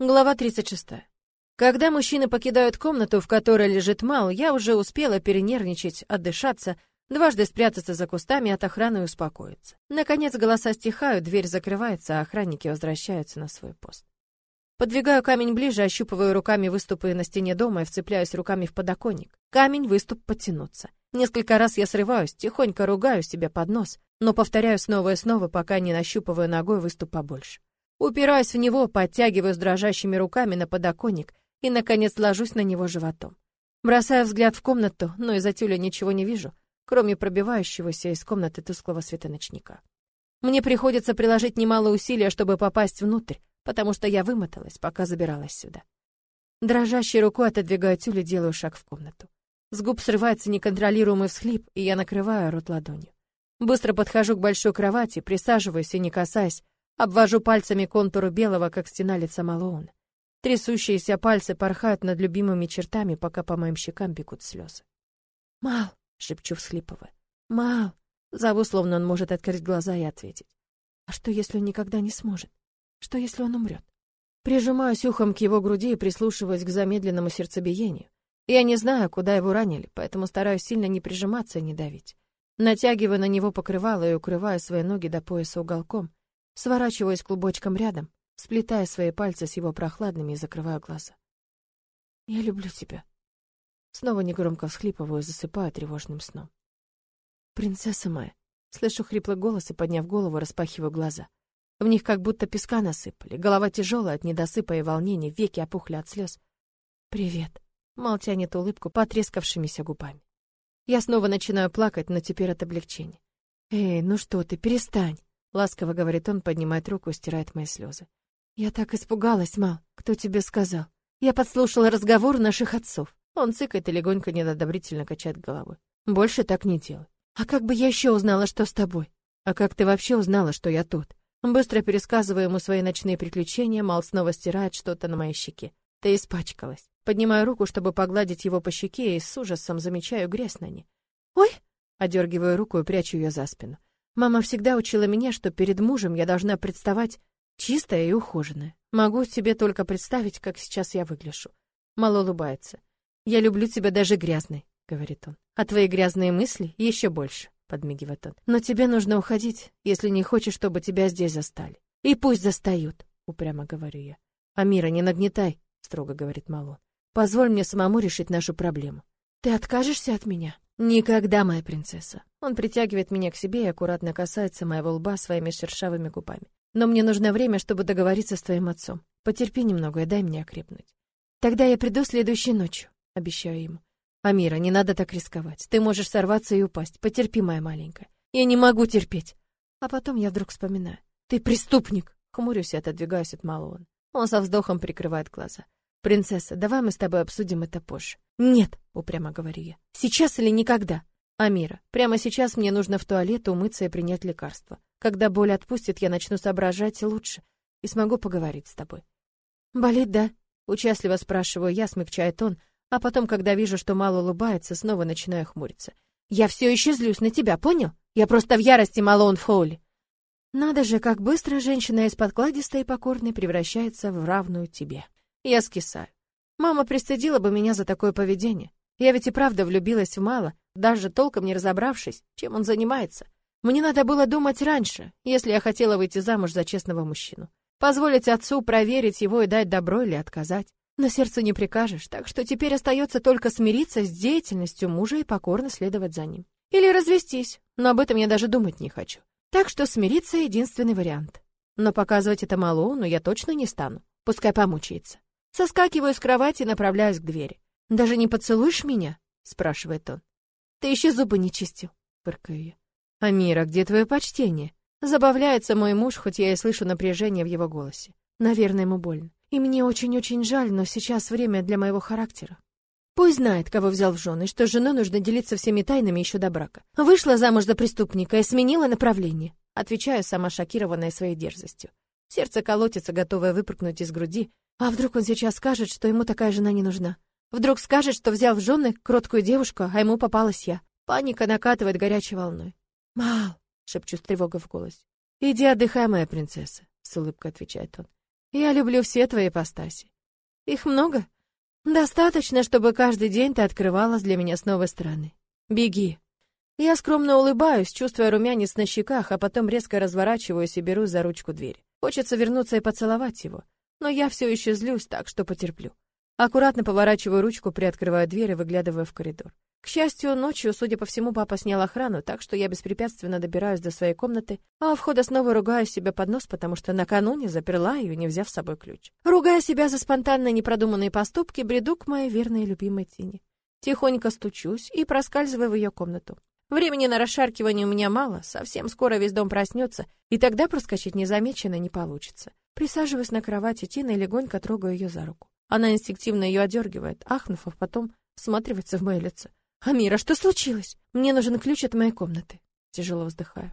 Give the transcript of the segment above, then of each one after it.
Глава 36. Когда мужчины покидают комнату, в которой лежит Мал, я уже успела перенервничать, отдышаться, дважды спрятаться за кустами от охраны и успокоиться. Наконец голоса стихают, дверь закрывается, а охранники возвращаются на свой пост. Подвигаю камень ближе, ощупываю руками выступы на стене дома и вцепляюсь руками в подоконник. Камень, выступ подтянуться. Несколько раз я срываюсь, тихонько ругаю себя под нос, но повторяю снова и снова, пока не нащупываю ногой выступ побольше. Упираюсь в него, подтягиваюсь дрожащими руками на подоконник и, наконец, ложусь на него животом. Бросаю взгляд в комнату, но из-за тюля ничего не вижу, кроме пробивающегося из комнаты тусклого света ночника. Мне приходится приложить немало усилия, чтобы попасть внутрь, потому что я вымоталась, пока забиралась сюда. Дрожащей рукой отодвигаю тюль и делаю шаг в комнату. С губ срывается неконтролируемый всхлип, и я накрываю рот ладонью. Быстро подхожу к большой кровати, присаживаюсь и, не касаясь, Обвожу пальцами контуры белого, как стена лица Малоуна. Трясущиеся пальцы порхают над любимыми чертами, пока по моим щекам бегут слезы. «Мал!» — шепчу, всхлипывая. «Мал!» — зову, словно он может открыть глаза и ответить. «А что, если он никогда не сможет? Что, если он умрет?» Прижимаюсь ухом к его груди и прислушиваюсь к замедленному сердцебиению. Я не знаю, куда его ранили, поэтому стараюсь сильно не прижиматься и не давить. Натягиваю на него покрывало и укрываю свои ноги до пояса уголком, Сворачиваюсь клубочком рядом, сплетая свои пальцы с его прохладными и закрываю глаза. «Я люблю тебя». Снова негромко всхлипываю, засыпаю тревожным сном. «Принцесса моя», слышу хриплый голос и, подняв голову, распахиваю глаза. В них как будто песка насыпали, голова тяжелая от недосыпа и волнения, веки опухли от слез. «Привет», — Мал тянет улыбку потрескавшимися губами. Я снова начинаю плакать, но теперь от облегчения. «Эй, ну что ты, перестань!» Ласково говорит он, поднимает руку и стирает мои слезы. Я так испугалась, Мал. Кто тебе сказал? Я подслушала разговор наших отцов. Он цыкает и легонько недодобрительно качает головой. Больше так не делай. А как бы я еще узнала, что с тобой? А как ты вообще узнала, что я тут? Быстро пересказывая ему свои ночные приключения, Мал снова стирает что-то на моей щеке. Ты испачкалась. Поднимаю руку, чтобы погладить его по щеке, и с ужасом замечаю грязь на ней. «Ой!» — одергиваю руку и прячу ее за спину. Мама всегда учила меня, что перед мужем я должна представать чистая и ухоженная. Могу себе только представить, как сейчас я выгляжу. Мало улыбается. Я люблю тебя даже грязной, говорит он. А твои грязные мысли еще больше, подмигивает он. Но тебе нужно уходить, если не хочешь, чтобы тебя здесь застали. И пусть застают, упрямо говорю я. Амира, не нагнетай, строго говорит Малон. Позволь мне самому решить нашу проблему. Ты откажешься от меня? Никогда, моя принцесса. Он притягивает меня к себе и аккуратно касается моего лба своими шершавыми губами. Но мне нужно время, чтобы договориться с твоим отцом. Потерпи немного и дай мне окрепнуть. Тогда я приду следующей ночью, обещаю ему. Амира, не надо так рисковать. Ты можешь сорваться и упасть. Потерпи, моя маленькая. Я не могу терпеть. А потом я вдруг вспоминаю. Ты преступник. Хмурюсь и отодвигаюсь от малого. Он со вздохом прикрывает глаза. Принцесса, давай мы с тобой обсудим это позже. Нет, упрямо говорю я. Сейчас или никогда. Амира, прямо сейчас мне нужно в туалет умыться и принять лекарство. Когда боль отпустит, я начну соображать лучше и смогу поговорить с тобой. Болит, да? Участливо спрашиваю я, смягчает он, а потом, когда вижу, что мало улыбается, снова начинаю хмуриться. Я все еще злюсь на тебя, понял? Я просто в ярости, Малоун Фоули. Надо же, как быстро женщина из подкладистой и покорной превращается в равную тебе. Я скисаю. Мама пристыдила бы меня за такое поведение. Я ведь и правда влюбилась в Мало, даже толком не разобравшись, чем он занимается. Мне надо было думать раньше, если я хотела выйти замуж за честного мужчину. Позволить отцу проверить его и дать добро или отказать. На сердце не прикажешь, так что теперь остается только смириться с деятельностью мужа и покорно следовать за ним. Или развестись, но об этом я даже думать не хочу. Так что смириться — единственный вариант. Но показывать это Малоуну я точно не стану. Пускай помучается. Соскакиваю с кровати и направляюсь к двери. «Даже не поцелуешь меня?» — спрашивает он. «Ты еще зубы не чистил», — фыркаю я. «Амира, где твое почтение?» Забавляется мой муж, хоть я и слышу напряжение в его голосе. Наверное, ему больно. И мне очень-очень жаль, но сейчас время для моего характера. Пусть знает, кого взял в жены, что с женой нужно делиться всеми тайнами еще до брака. Вышла замуж за преступника и сменила направление. Отвечаю, сама шокированная своей дерзостью. Сердце колотится, готовое выпрыгнуть из груди, а вдруг он сейчас скажет, что ему такая жена не нужна? Вдруг скажет, что взял в жены кроткую девушку, а ему попалась я. Паника накатывает горячей волной. «Мал!» — шепчу с тревогой в голосе. «Иди отдыхай, моя принцесса», — с улыбкой отвечает он. Я люблю все твои ипостаси. Их много? Достаточно, чтобы каждый день ты открывалась для меня с новой стороны. Беги. Я скромно улыбаюсь, чувствуя румянец на щеках, а потом резко разворачиваюсь и беру за ручку двери. Хочется вернуться и поцеловать его, но я все еще злюсь, так что потерплю. Аккуратно поворачиваю ручку, приоткрываю дверь и выглядываю в коридор. К счастью, ночью, судя по всему, папа снял охрану, так что я беспрепятственно добираюсь до своей комнаты, а у входа снова ругаю себя под нос, потому что накануне заперла ее, не взяв с собой ключ. Ругая себя за спонтанные непродуманные поступки, бреду к моей верной любимой Тине. Тихонько стучусь и проскальзываю в ее комнату. Времени на расшаркивание у меня мало, совсем скоро весь дом проснется, и тогда проскочить незамеченно не получится. Присаживаюсь на кровати Тины и легонько трогаю ее за руку. Она инстинктивно ее одергивает, ахнув, а потом всматривается в мое лицо. «Амира, что случилось? Мне нужен ключ от моей комнаты». Тяжело вздыхаю.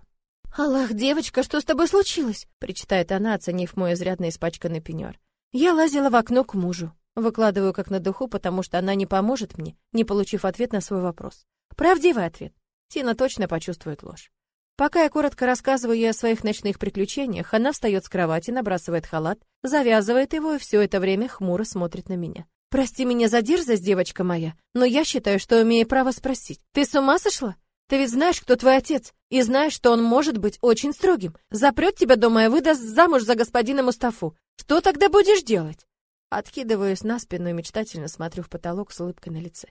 «Аллах, девочка, что с тобой случилось?» причитает она, оценив мой изрядно испачканный пеньюар. Я лазила в окно к мужу. Выкладываю как на духу, потому что она не поможет мне, не получив ответ на свой вопрос. Правдивый ответ. Тина точно почувствует ложь. Пока я коротко рассказываю ей о своих ночных приключениях, она встает с кровати, набрасывает халат, завязывает его и все это время хмуро смотрит на меня. «Прости меня за дерзость, девочка моя, но я считаю, что имею право спросить. Ты с ума сошла? Ты ведь знаешь, кто твой отец, и знаешь, что он может быть очень строгим. Запрет тебя дома и выдаст замуж за господина Мустафу. Что тогда будешь делать?» Откидываюсь на спину и мечтательно смотрю в потолок с улыбкой на лице.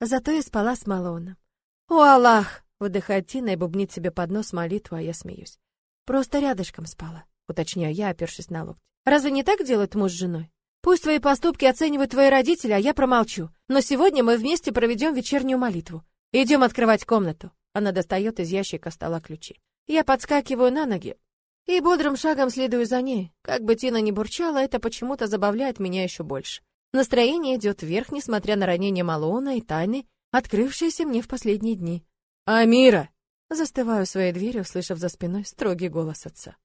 Зато я спала с Малоном. «О, Аллах!» — выдыхает Тина и бубнит себе под нос молитву, а я смеюсь. «Просто рядышком спала», — уточняю я, опершись на локти. «Разве не так делает муж с женой? Пусть твои поступки оценивают твои родители, а я промолчу. Но сегодня мы вместе проведем вечернюю молитву. Идем открывать комнату». Она достает из ящика стола ключи. Я подскакиваю на ноги и бодрым шагом следую за ней. Как бы Тина ни бурчала, это почему-то забавляет меня еще больше. Настроение идет вверх, несмотря на ранение Малона и тайны, открывшиеся мне в последние дни. «Амира!» Застываю своей двери, услышав за спиной строгий голос отца.